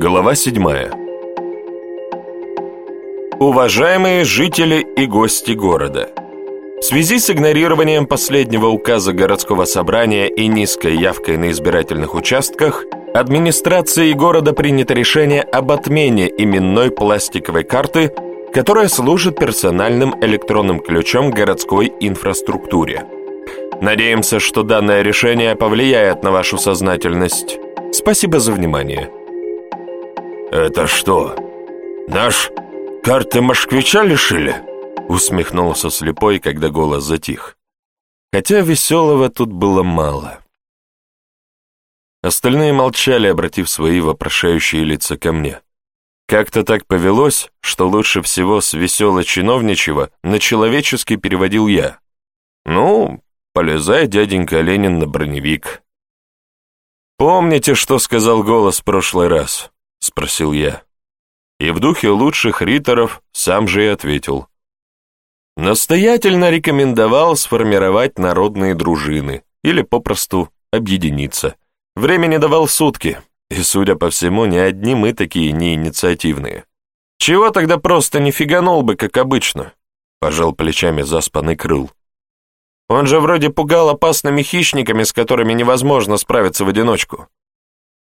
Глава 7. Уважаемые жители и гости города, в связи с игнорированием последнего указа городского собрания и низкой явкой на избирательных участках, администрацией города принято решение об отмене именной пластиковой карты, которая служит персональным электронным ключом городской инфраструктуре. Надеемся, что данное решение повлияет на вашу сознательность. Спасибо за внимание. «Это что, наш карты москвича лишили?» Усмехнулся слепой, когда голос затих. Хотя веселого тут было мало. Остальные молчали, обратив свои вопрошающие лица ко мне. Как-то так повелось, что лучше всего с весело-чиновничего на человеческий переводил я. Ну, полезай, дяденька Ленин, на броневик. Помните, что сказал голос в прошлый раз? — спросил я. И в духе лучших риторов сам же и ответил. Настоятельно рекомендовал сформировать народные дружины или попросту объединиться. Времени давал сутки, и, судя по всему, не одни мы такие неинициативные. Чего тогда просто не фиганул бы, как обычно? Пожал плечами заспанный крыл. Он же вроде пугал опасными хищниками, с которыми невозможно справиться в одиночку.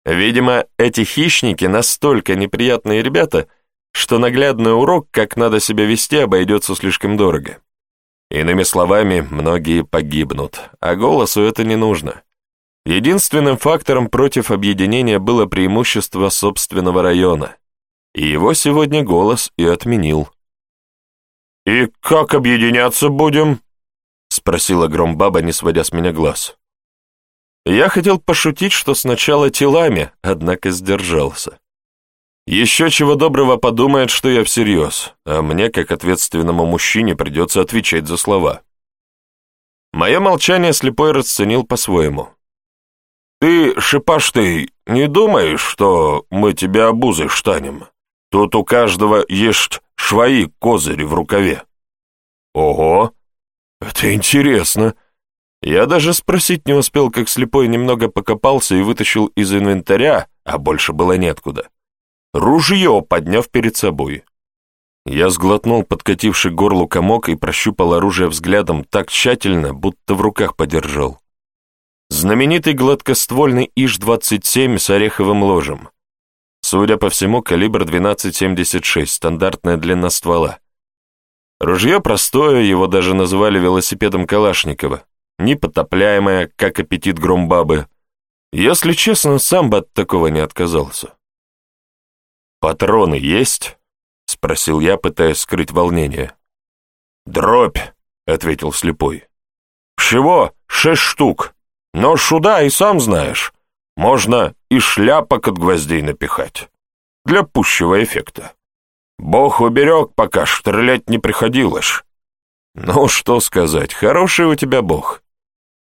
Видимо, эти хищники настолько неприятные ребята, что наглядный урок, как надо себя вести, обойдется слишком дорого. Иными словами, многие погибнут, а голосу это не нужно. Единственным фактором против объединения было преимущество собственного района, и его сегодня голос и отменил. «И как объединяться будем?» — спросила Громбаба, не сводя с меня глаз. Я хотел пошутить, что сначала телами, однако сдержался. Еще чего доброго подумает, что я всерьез, а мне, как ответственному мужчине, придется отвечать за слова. Мое молчание слепой расценил по-своему. «Ты, шипаштый, не думаешь, что мы тебя обузой штанем? Тут у каждого есть швои козыри в рукаве». «Ого! Это интересно!» Я даже спросить не успел, как слепой немного покопался и вытащил из инвентаря, а больше было неоткуда. Ружье, подняв перед собой. Я сглотнул подкативший горлу комок и прощупал оружие взглядом так тщательно, будто в руках подержал. Знаменитый гладкоствольный ИЖ-27 с ореховым ложем. Судя по всему, калибр 12,76, стандартная длина ствола. Ружье простое, его даже называли велосипедом Калашникова непотопляемая, как аппетит громбабы. Если честно, сам бы от такого не отказался. «Патроны есть?» — спросил я, пытаясь скрыть волнение. «Дробь», — ответил слепой. «Всего шесть штук, но шуда и сам знаешь. Можно и шляпок от гвоздей напихать. Для пущего эффекта. Бог уберег, пока стрелять не приходилось». «Ну, что сказать, хороший у тебя бог.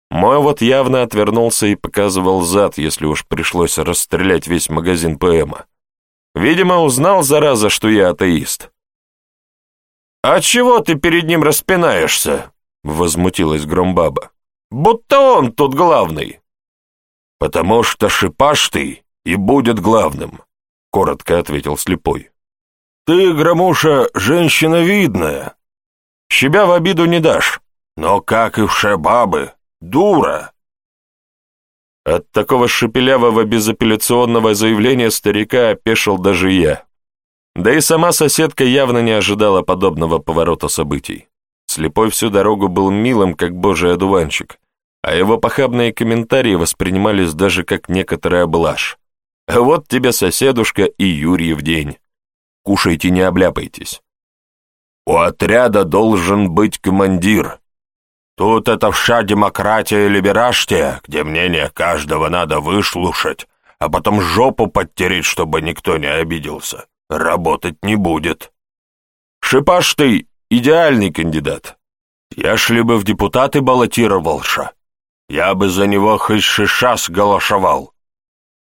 Мой вот явно отвернулся и показывал зад, если уж пришлось расстрелять весь магазин ПМа. Видимо, узнал, зараза, что я атеист. «А чего ты перед ним распинаешься?» — возмутилась Громбаба. «Будто он тут главный». «Потому что шипаш ты и будет главным», — коротко ответил слепой. «Ты, Громуша, женщина видная. Себя в обиду не дашь, но как и все бабы, Дура!» От такого шепелявого безапелляционного заявления старика опешил даже я. Да и сама соседка явно не ожидала подобного поворота событий. Слепой всю дорогу был милым, как божий одуванчик, а его похабные комментарии воспринимались даже как некоторая блажь. Вот тебе соседушка и Юрий в день. Кушайте, не обляпайтесь. «У отряда должен быть командир», Тут это вся демократия и либерашьте, где мнение каждого надо выслушать, а потом жопу подтереть, чтобы никто не обиделся. Работать не будет. Шипаш ты идеальный кандидат. Я шли бы в депутаты баллотировался. Я бы за него хоть шишас голосовал.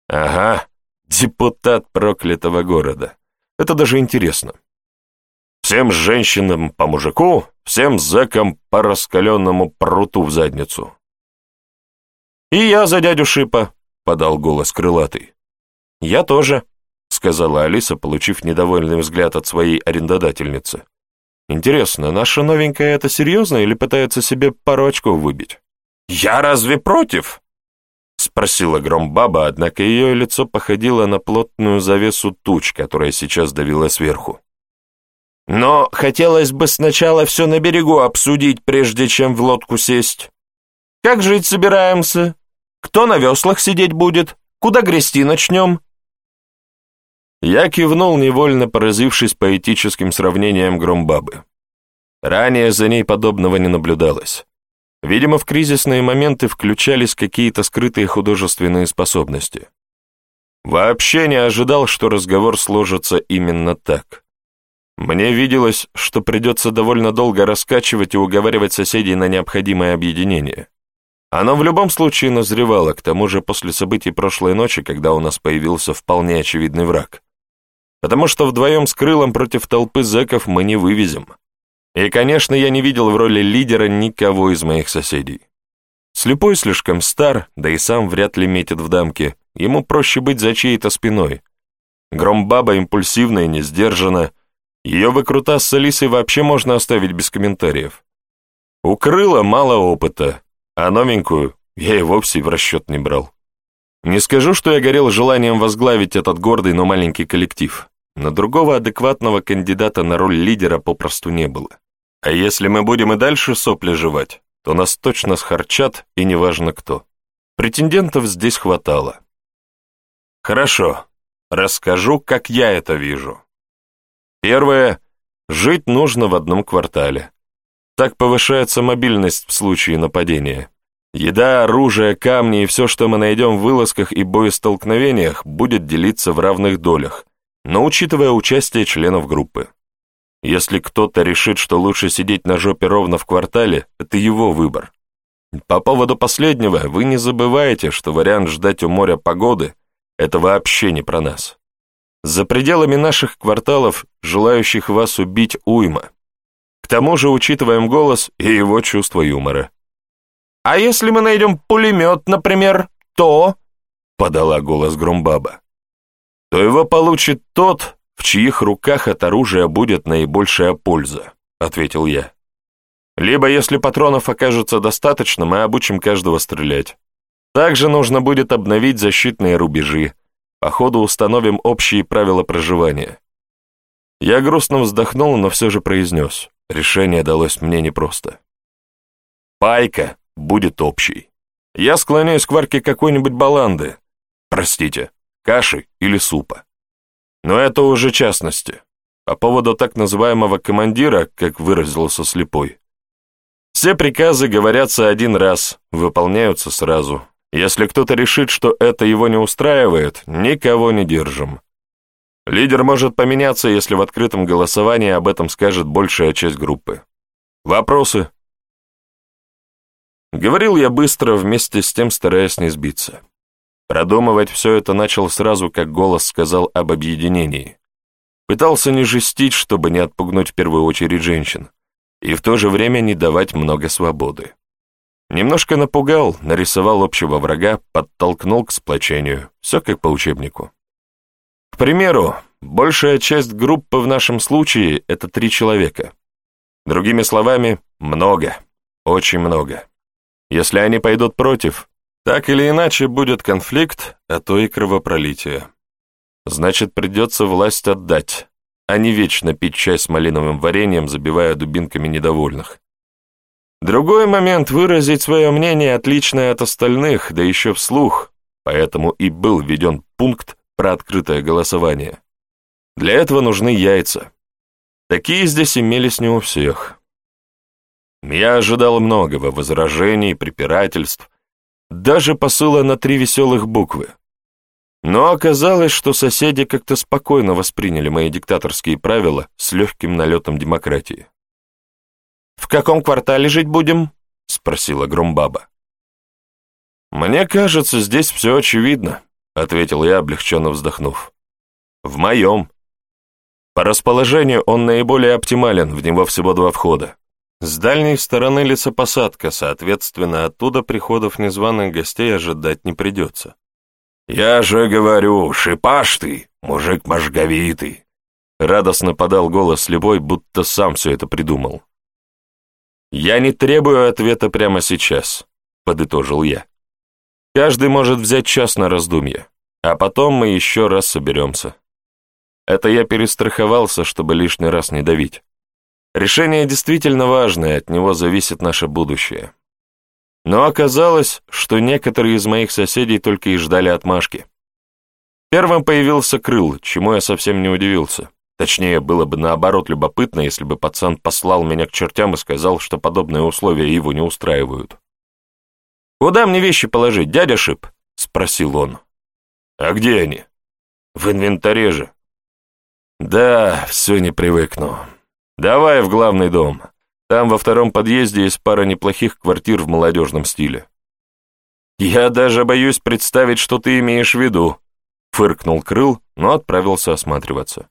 Ага, депутат проклятого города. Это даже интересно. Всем женщинам по мужику, всем зэкам по раскаленному пруту в задницу. «И я за дядю Шипа», — подал голос крылатый. «Я тоже», — сказала Алиса, получив недовольный взгляд от своей арендодательницы. «Интересно, наша новенькая это серьезно или пытается себе пару очков выбить?» «Я разве против?» Спросила Громбаба, однако ее лицо походило на плотную завесу туч, которая сейчас давила сверху. «Но хотелось бы сначала все на берегу обсудить, прежде чем в лодку сесть. Как жить собираемся? Кто на веслах сидеть будет? Куда грести начнем?» Я кивнул, невольно поразившись поэтическим сравнением Громбабы. Ранее за ней подобного не наблюдалось. Видимо, в кризисные моменты включались какие-то скрытые художественные способности. Вообще не ожидал, что разговор сложится именно так. Мне виделось, что придется довольно долго раскачивать и уговаривать соседей на необходимое объединение. Оно в любом случае назревало, к тому же после событий прошлой ночи, когда у нас появился вполне очевидный враг. Потому что вдвоем с крылом против толпы зэков мы не вывезем. И, конечно, я не видел в роли лидера никого из моих соседей. Слепой слишком стар, да и сам вряд ли метит в дамке. Ему проще быть за чьей-то спиной. Громбаба импульсивна и не. Ее выкрутас с Алисой вообще можно оставить без комментариев. У Крыла мало опыта, а новенькую я и вовсе в расчет не брал. Не скажу, что я горел желанием возглавить этот гордый, но маленький коллектив но другого адекватного кандидата на роль лидера попросту не было. А если мы будем и дальше сопли жевать, то нас точно схарчат, и неважно кто. Претендентов здесь хватало. Хорошо, расскажу, как я это вижу. Первое. Жить нужно в одном квартале. Так повышается мобильность в случае нападения. Еда, оружие, камни и все, что мы найдем в вылазках и боестолкновениях, будет делиться в равных долях, но учитывая участие членов группы. Если кто-то решит, что лучше сидеть на жопе ровно в квартале, это его выбор. По поводу последнего, вы не забывайте, что вариант ждать у моря погоды – это вообще не про нас. За пределами наших кварталов желающих вас убить уйма. К тому же учитываем голос и его чувство юмора. «А если мы найдем пулемет, например, то...» — подала голос Громбаба то его получит тот, в чьих руках от оружия будет наибольшая польза», — ответил я. «Либо, если патронов окажется достаточно, мы обучим каждого стрелять. Также нужно будет обновить защитные рубежи. По ходу установим общие правила проживания». Я грустно вздохнул, но все же произнес. Решение далось мне непросто. Пайка будет общей. Я склоняюсь к варке какой-нибудь баланды. Простите, каши или супа. Но это уже частности. По поводу так называемого командира, как выразился слепой. Все приказы говорятся один раз, выполняются сразу. Если кто-то решит, что это его не устраивает, никого не держим. Лидер может поменяться, если в открытом голосовании об этом скажет большая часть группы. Вопросы? Говорил я быстро, вместе с тем стараясь не сбиться. Продумывать все это начал сразу, как голос сказал об объединении. Пытался не жестить, чтобы не отпугнуть в первую очередь женщин, и в то же время не давать много свободы. Немножко напугал, нарисовал общего врага, подтолкнул к сплочению. Все как по учебнику. К примеру, большая часть группы в нашем случае — это три человека. Другими словами, много, очень много. Если они пойдут против, так или иначе будет конфликт, а то и кровопролитие. Значит, придется власть отдать, а не вечно пить чай с малиновым вареньем, забивая дубинками недовольных. Другой момент — выразить свое мнение, отличное от остальных, да еще вслух, поэтому и был введен пункт про открытое голосование. Для этого нужны яйца. Такие здесь имелись не у всех. Я ожидал многого, возражений, препирательств, даже посыла на три веселых буквы. Но оказалось, что соседи как-то спокойно восприняли мои диктаторские правила с легким налетом демократии. «В каком квартале жить будем?» — спросила Громбаба. «Мне кажется, здесь все очевидно», — ответил я, облегченно вздохнув. «В моем. По расположению он наиболее оптимален, в него всего два входа. С дальней стороны лесопосадка, соответственно, оттуда приходов незваных гостей ожидать не придется. «Я же говорю, шипаш ты, мужик мозговитый!» Радостно подал голос слепой, будто сам все это придумал. «Я не требую ответа прямо сейчас», — подытожил я. «Каждый может взять час на раздумье, а потом мы еще раз соберемся. Это я перестраховался, чтобы лишний раз не давить. Решение действительно важное, от него зависит наше будущее. Но оказалось, что некоторые из моих соседей только и ждали отмашки. Первым появился Крыл, чему я совсем не удивился. Точнее, было бы наоборот любопытно, если бы пацан послал меня к чертям и сказал, что подобные условия его не устраивают. «Куда мне вещи положить, дядя Шип?» — спросил он. «А где они?» «В инвентаре же». «Да, все не привыкну. Давай в главный дом. Там во втором подъезде есть пара неплохих квартир в молодежном стиле». «Я даже боюсь представить, что ты имеешь в виду», — фыркнул Крыл, но отправился осматриваться.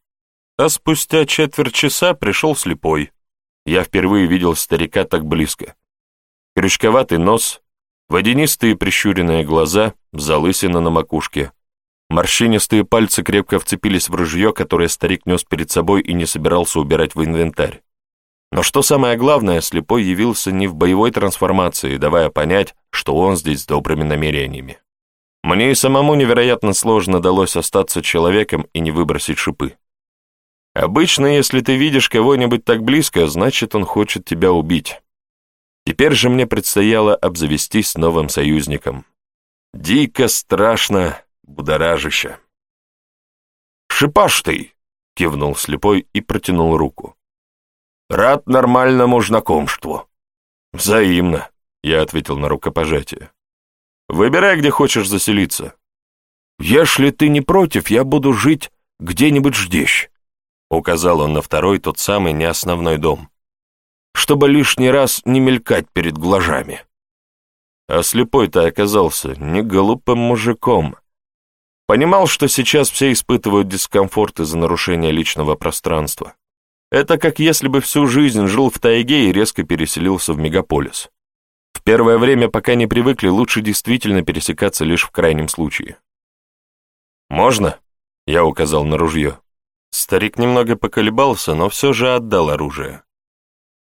А спустя четверть часа пришел слепой. Я впервые видел старика так близко. Крючковатый нос, водянистые прищуренные глаза, залысина на макушке. Морщинистые пальцы крепко вцепились в ружье, которое старик нес перед собой и не собирался убирать в инвентарь. Но что самое главное, слепой явился не в боевой трансформации, давая понять, что он здесь с добрыми намерениями. Мне и самому невероятно сложно далось остаться человеком и не выбросить шипы. Обычно, если ты видишь кого-нибудь так близко, значит, он хочет тебя убить. Теперь же мне предстояло обзавестись новым союзником. Дико, страшно, будоражище. «Шипаш ты!» — кивнул слепой и протянул руку. Рад нормальному знакомству». «Взаимно», — я ответил на рукопожатие. «Выбирай, где хочешь заселиться. Если ты не против, я буду жить где-нибудь здесь», — указал он на второй, тот самый неосновной дом, «чтобы лишний раз не мелькать перед глазами». А слепой-то оказался не глупым мужиком. Понимал, что сейчас все испытывают дискомфорт из-за нарушения личного пространства. Это как если бы всю жизнь жил в тайге и резко переселился в мегаполис. В первое время, пока не привыкли, лучше действительно пересекаться лишь в крайнем случае. «Можно?» — я указал на ружье. Старик немного поколебался, но все же отдал оружие.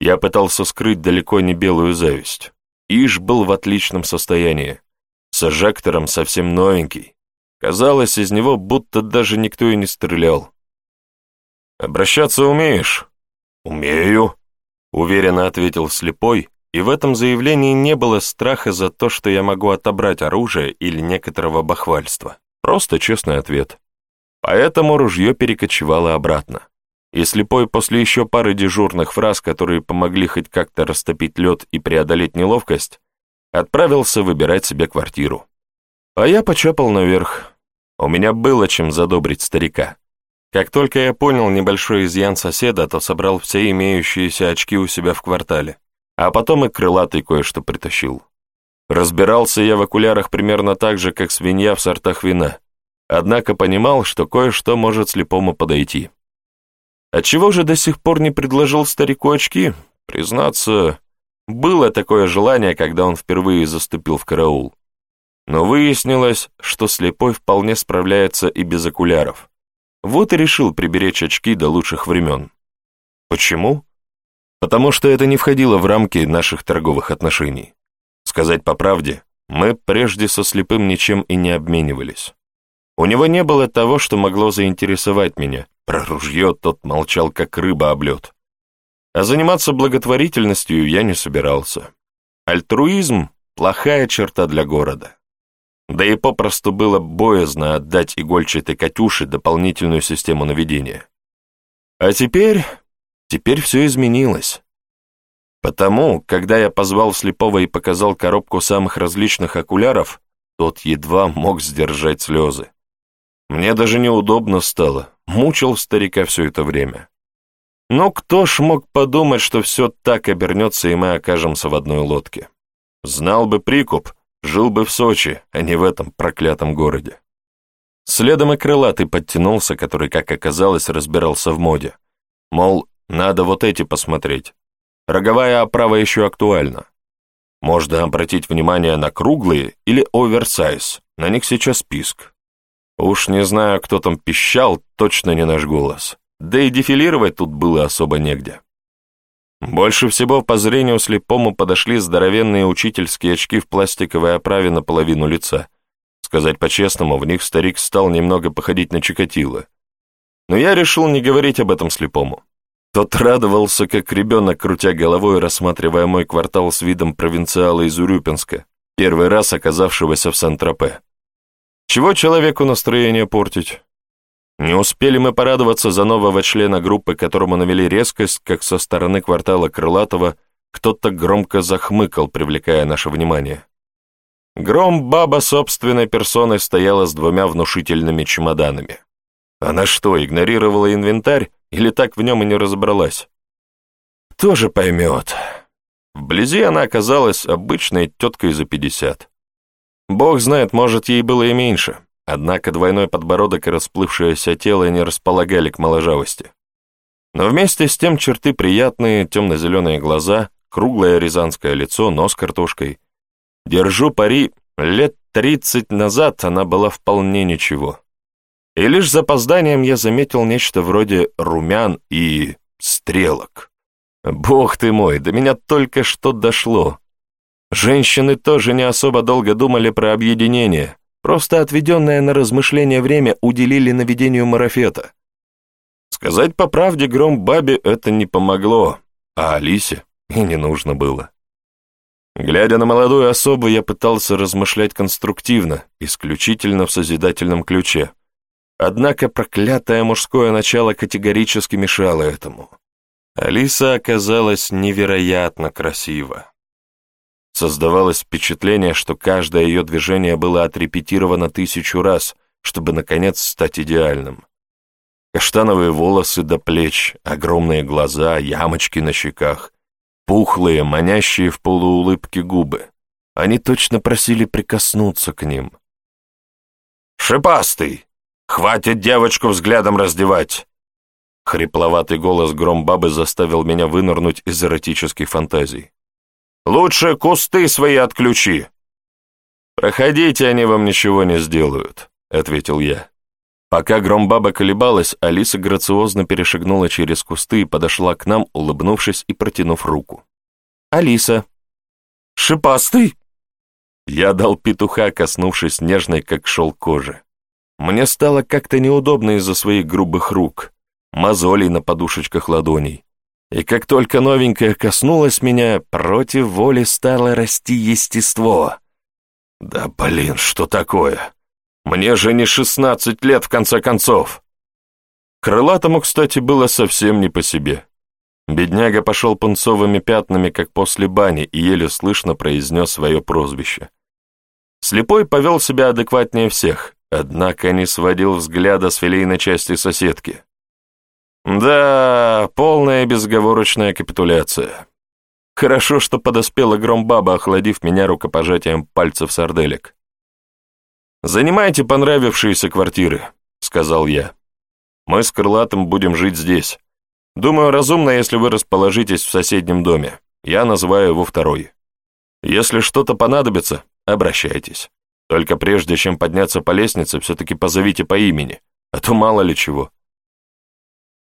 Я пытался скрыть далеко не белую зависть. Иш был в отличном состоянии. С ажектором совсем новенький. Казалось, из него будто даже никто и не стрелял. «Обращаться умеешь?» «Умею», — уверенно ответил слепой, и в этом заявлении не было страха за то, что я могу отобрать оружие или некоторого бахвальства. Просто честный ответ. Поэтому ружье перекочевало обратно. И слепой после еще пары дежурных фраз, которые помогли хоть как-то растопить лед и преодолеть неловкость, отправился выбирать себе квартиру. А я почапал наверх. У меня было чем задобрить старика. Как только я понял небольшой изъян соседа, то собрал все имеющиеся очки у себя в квартале, а потом и крылатый кое-что притащил. Разбирался я в окулярах примерно так же, как свинья в сортах вина, однако понимал, что кое-что может слепому подойти. Отчего же до сих пор не предложил старику очки? Признаться, было такое желание, когда он впервые заступил в караул. Но выяснилось, что слепой вполне справляется и без окуляров. Вот и решил приберечь очки до лучших времен. Почему? Потому что это не входило в рамки наших торговых отношений. Сказать по правде, мы прежде со слепым ничем и не обменивались. У него не было того, что могло заинтересовать меня. Про ружье тот молчал, как рыба об лед. А заниматься благотворительностью я не собирался. Альтруизм – плохая черта для города. Да и попросту было боязно отдать игольчатой Катюше дополнительную систему наведения. А теперь... теперь все изменилось. Потому, когда я позвал слепого и показал коробку самых различных окуляров, тот едва мог сдержать слезы. Мне даже неудобно стало, мучил старика все это время. Но кто ж мог подумать, что все так обернется, и мы окажемся в одной лодке? Знал бы прикуп, Жил бы в Сочи, а не в этом проклятом городе. Следом и крылатый подтянулся, который, как оказалось, разбирался в моде. Мол, надо вот эти посмотреть. Роговая оправа еще актуальна. Можно обратить внимание на круглые или оверсайз, на них сейчас писк. Уж не знаю, кто там пищал, точно не наш голос. Да и дефилировать тут было особо негде. Больше всего по зрению слепому подошли здоровенные учительские очки в пластиковой оправе на половину лица. Сказать по-честному, в них старик стал немного походить на Чикатило. Но я решил не говорить об этом слепому. Тот радовался, как ребенок, крутя головой, рассматривая мой квартал с видом провинциала из Урюпинска, первый раз оказавшегося в Сан-Тропе. Чего человеку настроение портить? Не успели мы порадоваться за нового члена группы, которому навели резкость, как со стороны квартала Крылатова кто-то громко захмыкал, привлекая наше внимание. Гром-баба собственной персоной стояла с двумя внушительными чемоданами. Она что, игнорировала инвентарь или так в нем и не разобралась? Тоже поймет. Вблизи она оказалась обычной теткой за пятьдесят. Бог знает, может, ей было и меньше, однако двойной подбородок и расплывшееся тело не располагали к моложавости. Но вместе с тем черты приятные, темно-зеленые глаза, круглое рязанское лицо, нос картошкой. Держу пари, лет тридцать назад она была вполне ничего. И лишь запозданием я заметил нечто вроде румян и стрелок. Бог ты мой, до меня только что дошло. Женщины тоже не особо долго думали про объединение, просто отведенное на размышление время уделили наведению марафета. Сказать по правде, гром бабе это не помогло, а Алисе и не нужно было. Глядя на молодую особу, я пытался размышлять конструктивно, исключительно в созидательном ключе. Однако проклятое мужское начало категорически мешало этому. Алиса оказалась невероятно красива. Создавалось впечатление, что каждое ее движение было отрепетировано тысячу раз, чтобы, наконец, стать идеальным. Каштановые волосы до плеч, огромные глаза, ямочки на щеках, пухлые, манящие в полуулыбке губы. Они точно просили прикоснуться к ним. «Шипастый!» Хватит девочку взглядом раздевать!» Хрипловатый голос громбабы заставил меня вынырнуть из эротических фантазий. «Лучше кусты свои отключи!» «Проходите, они вам ничего не сделают», — ответил я. Пока громбаба колебалась, Алиса грациозно перешагнула через кусты и подошла к нам, улыбнувшись и протянув руку. «Алиса!» «Шипастый!» Я дал петуха, коснувшись нежной, как шел кожи. Мне стало как-то неудобно из-за своих грубых рук, мозолей на подушечках ладоней. И как только новенькая коснулась меня, против воли стало расти естество. Да блин, что такое? Мне же не шестнадцать лет, в конце концов. Крылатому, кстати, было совсем не по себе. Бедняга пошел пунцовыми пятнами, как после бани, и еле слышно произнес свое прозвище. Слепой повел себя адекватнее всех, однако не сводил взгляда с филейной части соседки. Да, полная безговорочная капитуляция. Хорошо, что подоспела громбаба, охладив меня рукопожатием пальцев сарделек. «Занимайте понравившиеся квартиры», — сказал я. «Мы с Крылатым будем жить здесь. Думаю, разумно, если вы расположитесь в соседнем доме. Я называю его второй. Если что-то понадобится, обращайтесь». Только прежде, чем подняться по лестнице, все-таки позовите по имени, а то мало ли чего.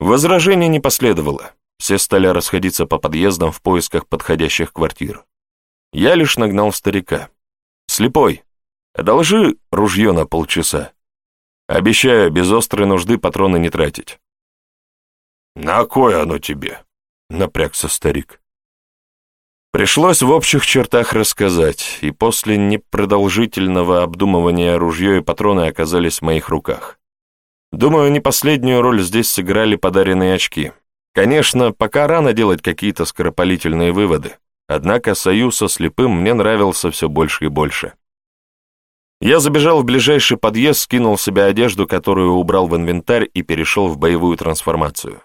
Возражений не последовало. Все стали расходиться по подъездам в поисках подходящих квартир. Я лишь нагнал старика. «Слепой, одолжи ружье на полчаса. Обещаю, без острой нужды патроны не тратить». «На кое оно тебе?» — напрягся старик. Пришлось в общих чертах рассказать, и после непродолжительного обдумывания ружье и патроны оказались в моих руках. Думаю, не последнюю роль здесь сыграли подаренные очки. Конечно, пока рано делать какие-то скоропалительные выводы, однако союз со слепым мне нравился все больше и больше. Я забежал в ближайший подъезд, скинул себе одежду, которую убрал в инвентарь, и перешел в боевую трансформацию.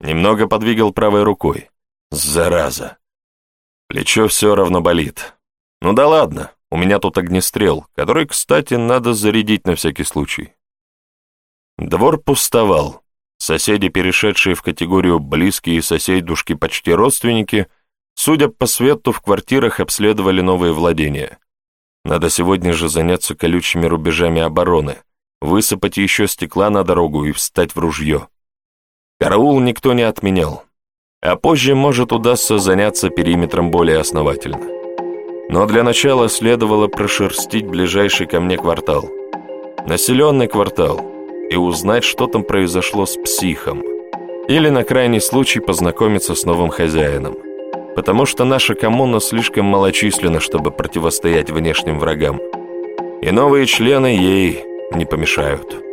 Немного подвигал правой рукой. Зараза! Плечо все равно болит. Ну да ладно, у меня тут огнестрел, который, кстати, надо зарядить на всякий случай. Двор пустовал. Соседи, перешедшие в категорию «близкие соседушки, почти родственники», судя по свету, в квартирах обследовали новые владения. Надо сегодня же заняться колючими рубежами обороны, высыпать еще стекла на дорогу и встать в ружье. Караул никто не отменял, а позже, может, удастся заняться периметром более основательно. Но для начала следовало прошерстить ближайший ко мне квартал. Населенный квартал, и узнать, что там произошло с психом. Или, на крайний случай, познакомиться с новым хозяином. Потому что наша коммуна слишком малочисленна, чтобы противостоять внешним врагам. И новые члены ей не помешают.